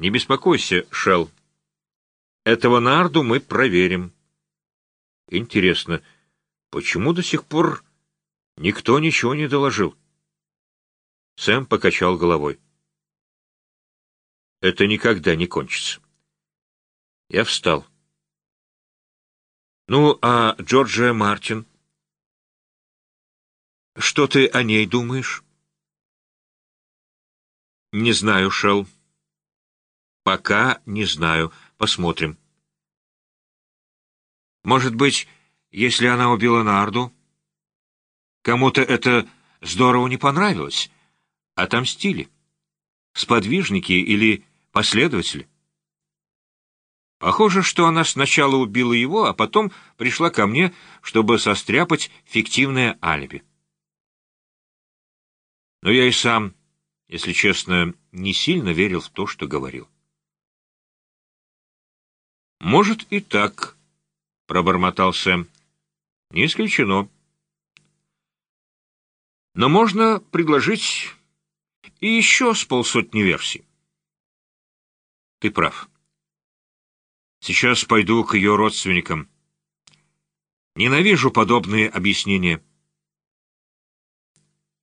Не беспокойся, Шелл. Этого Нарду мы проверим. Интересно, почему до сих пор никто ничего не доложил? Сэм покачал головой. Это никогда не кончится. Я встал. Ну, а Джорджия Мартин? Что ты о ней думаешь? Не знаю, Шелл. Пока не знаю. Посмотрим. Может быть, если она убила Нарду, кому-то это здорово не понравилось, отомстили. Сподвижники или последователи. Похоже, что она сначала убила его, а потом пришла ко мне, чтобы состряпать фиктивное алиби. Но я и сам, если честно, не сильно верил в то, что говорил. «Может, и так», — пробормотал Сэм. «Не исключено. Но можно предложить и еще с полсотни версий». «Ты прав». Сейчас пойду к ее родственникам. Ненавижу подобные объяснения.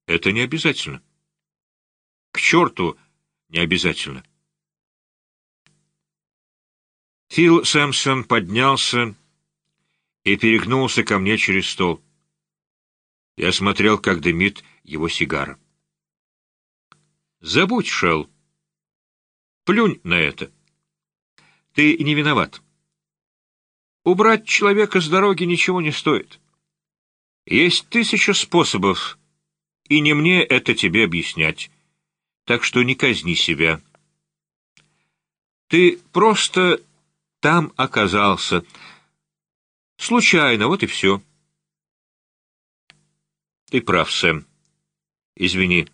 Это не обязательно. К черту не обязательно. Фил Сэмпсон поднялся и перегнулся ко мне через стол. Я смотрел, как дымит его сигара. «Забудь, Шелл. Плюнь на это». Ты не виноват. Убрать человека с дороги ничего не стоит. Есть тысяча способов, и не мне это тебе объяснять. Так что не казни себя. Ты просто там оказался. Случайно, вот и все. Ты прав, Сэм. Извини.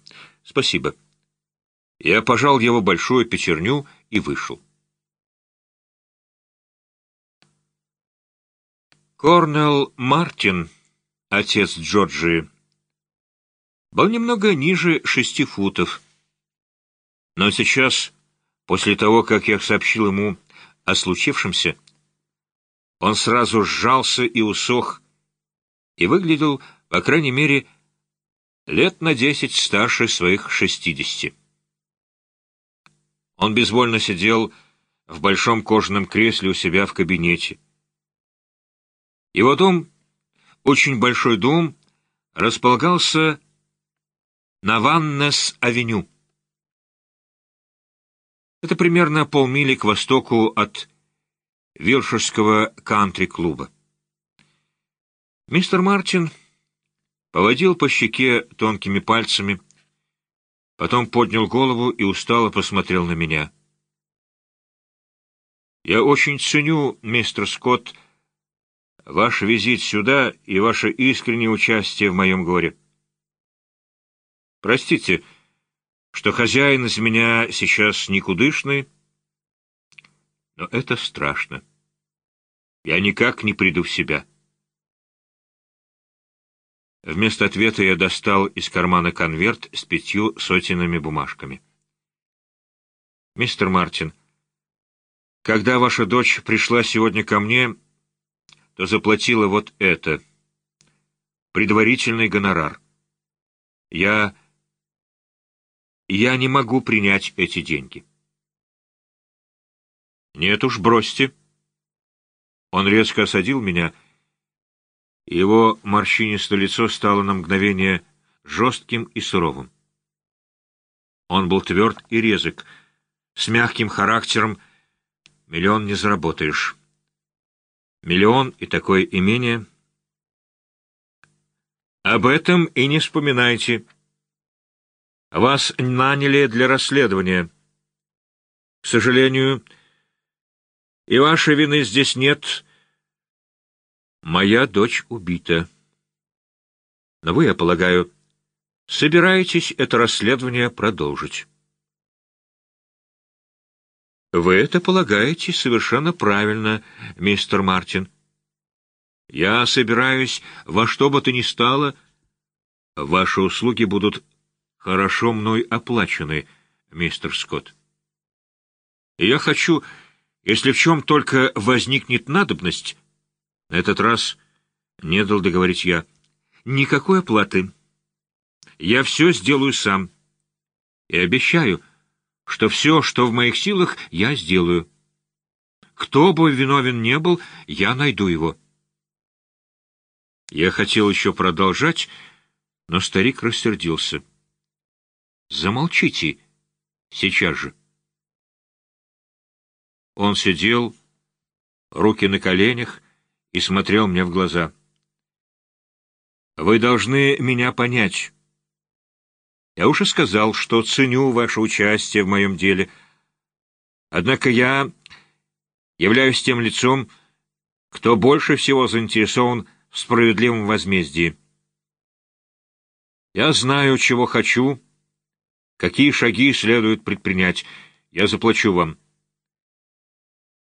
Спасибо. Я пожал его большую пятерню и вышел. Корнелл Мартин, отец Джорджии, был немного ниже шести футов. Но сейчас, после того, как я сообщил ему о случившемся, он сразу сжался и усох, и выглядел, по крайней мере, лет на десять старше своих шестидесяти. Он безвольно сидел в большом кожаном кресле у себя в кабинете. Его дом, очень большой дом, располагался на Ваннес-авеню. Это примерно полмили к востоку от Вилширского кантри-клуба. Мистер Мартин поводил по щеке тонкими пальцами, потом поднял голову и устало посмотрел на меня. «Я очень ценю, мистер Скотт, ваш визит сюда и ваше искреннее участие в моем горе. Простите, что хозяин из меня сейчас никудышный, но это страшно. Я никак не приду в себя. Вместо ответа я достал из кармана конверт с пятью сотенными бумажками. «Мистер Мартин, когда ваша дочь пришла сегодня ко мне, то заплатила вот это. Предварительный гонорар. Я... Я не могу принять эти деньги. Нет уж, бросьте. Он резко осадил меня, его морщинистое лицо стало на мгновение жестким и суровым. Он был тверд и резок, с мягким характером, миллион не заработаешь. Миллион и такое имение. Об этом и не вспоминайте. Вас наняли для расследования. К сожалению, и вашей вины здесь нет. Моя дочь убита. Но вы, я полагаю, собираетесь это расследование продолжить. Вы это полагаете совершенно правильно, мистер Мартин. Я собираюсь во что бы то ни стало... Ваши услуги будут хорошо мной оплачены, мистер Скотт. И я хочу, если в чем только возникнет надобность, на этот раз не дал договорить я, никакой оплаты. Я все сделаю сам. И обещаю, что все, что в моих силах, я сделаю. Кто бы виновен не был, я найду его. Я хотел еще продолжать, но старик рассердился. «Замолчите сейчас же». Он сидел, руки на коленях, и смотрел мне в глаза. «Вы должны меня понять. Я уже сказал, что ценю ваше участие в моем деле. Однако я являюсь тем лицом, кто больше всего заинтересован в справедливом возмездии. Я знаю, чего хочу, какие шаги следует предпринять. Я заплачу вам.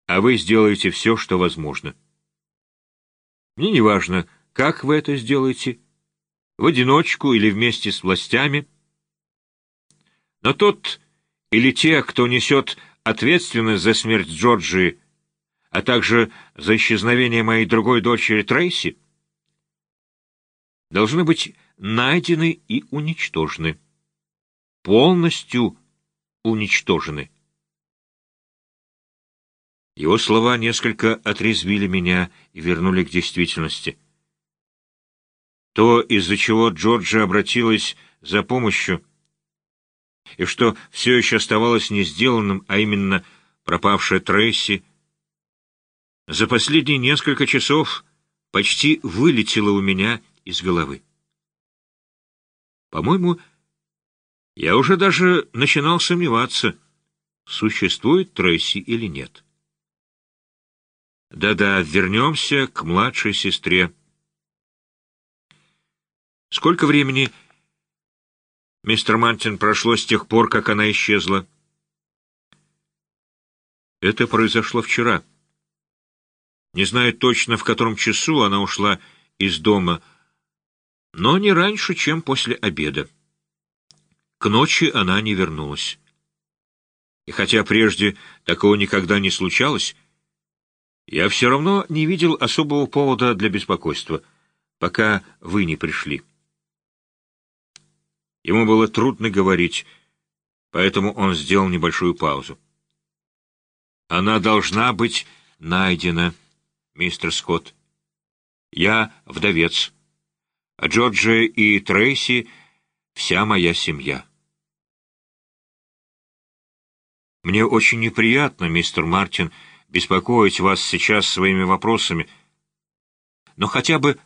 А вы сделаете все, что возможно. Мне не важно, как вы это сделаете, в одиночку или вместе с властями. Но тот или те, кто несет ответственность за смерть Джорджии, а также за исчезновение моей другой дочери Трейси, должны быть найдены и уничтожены. Полностью уничтожены. Его слова несколько отрезвили меня и вернули к действительности. То, из-за чего Джорджа обратилась за помощью, и что все еще оставалось не сделанным, а именно пропавшая Трейси, за последние несколько часов почти вылетело у меня из головы. По-моему, я уже даже начинал сомневаться, существует Трейси или нет. Да-да, вернемся к младшей сестре. Сколько времени, мистер Мантин, прошло с тех пор, как она исчезла? Это произошло вчера. Не знаю точно, в котором часу она ушла из дома, но не раньше, чем после обеда. К ночи она не вернулась. И хотя прежде такого никогда не случалось, я все равно не видел особого повода для беспокойства, пока вы не пришли. Ему было трудно говорить, поэтому он сделал небольшую паузу. Она должна быть найдена, мистер Скотт. Я вдовец, а Джорджи и Трейси — вся моя семья. Мне очень неприятно, мистер Мартин, — беспокоить вас сейчас своими вопросами, но хотя бы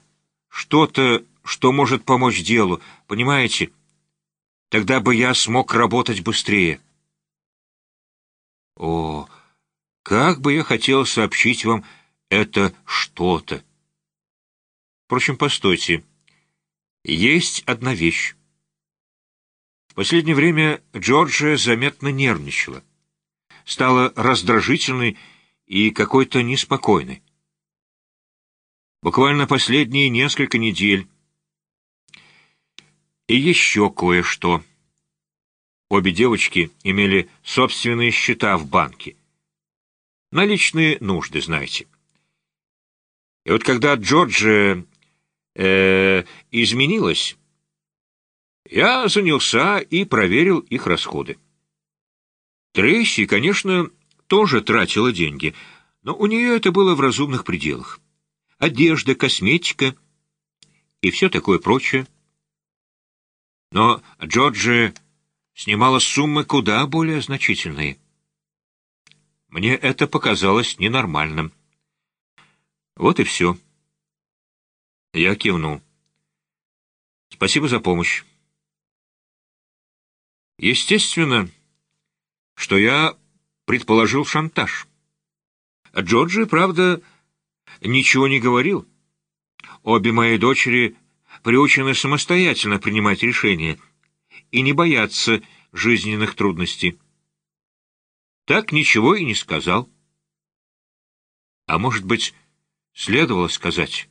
что-то, что может помочь делу, понимаете? Тогда бы я смог работать быстрее. О, как бы я хотел сообщить вам это что-то. Впрочем, постойте. Есть одна вещь. В последнее время Джорджия заметно нервничала. Стала раздражительной и какой-то неспокойный. Буквально последние несколько недель. И еще кое-что. Обе девочки имели собственные счета в банке. Наличные нужды, знаете. И вот когда Джорджия э, изменилась, я занялся и проверил их расходы. Трейси, конечно, тоже тратила деньги, но у нее это было в разумных пределах. Одежда, косметика и все такое прочее. Но Джорджи снимала суммы куда более значительные. Мне это показалось ненормальным. Вот и все. Я кивнул. Спасибо за помощь. Естественно, что я предположил шантаж. Джорджи, правда, ничего не говорил. Обе мои дочери приучены самостоятельно принимать решения и не бояться жизненных трудностей. Так ничего и не сказал. А может быть, следовало сказать.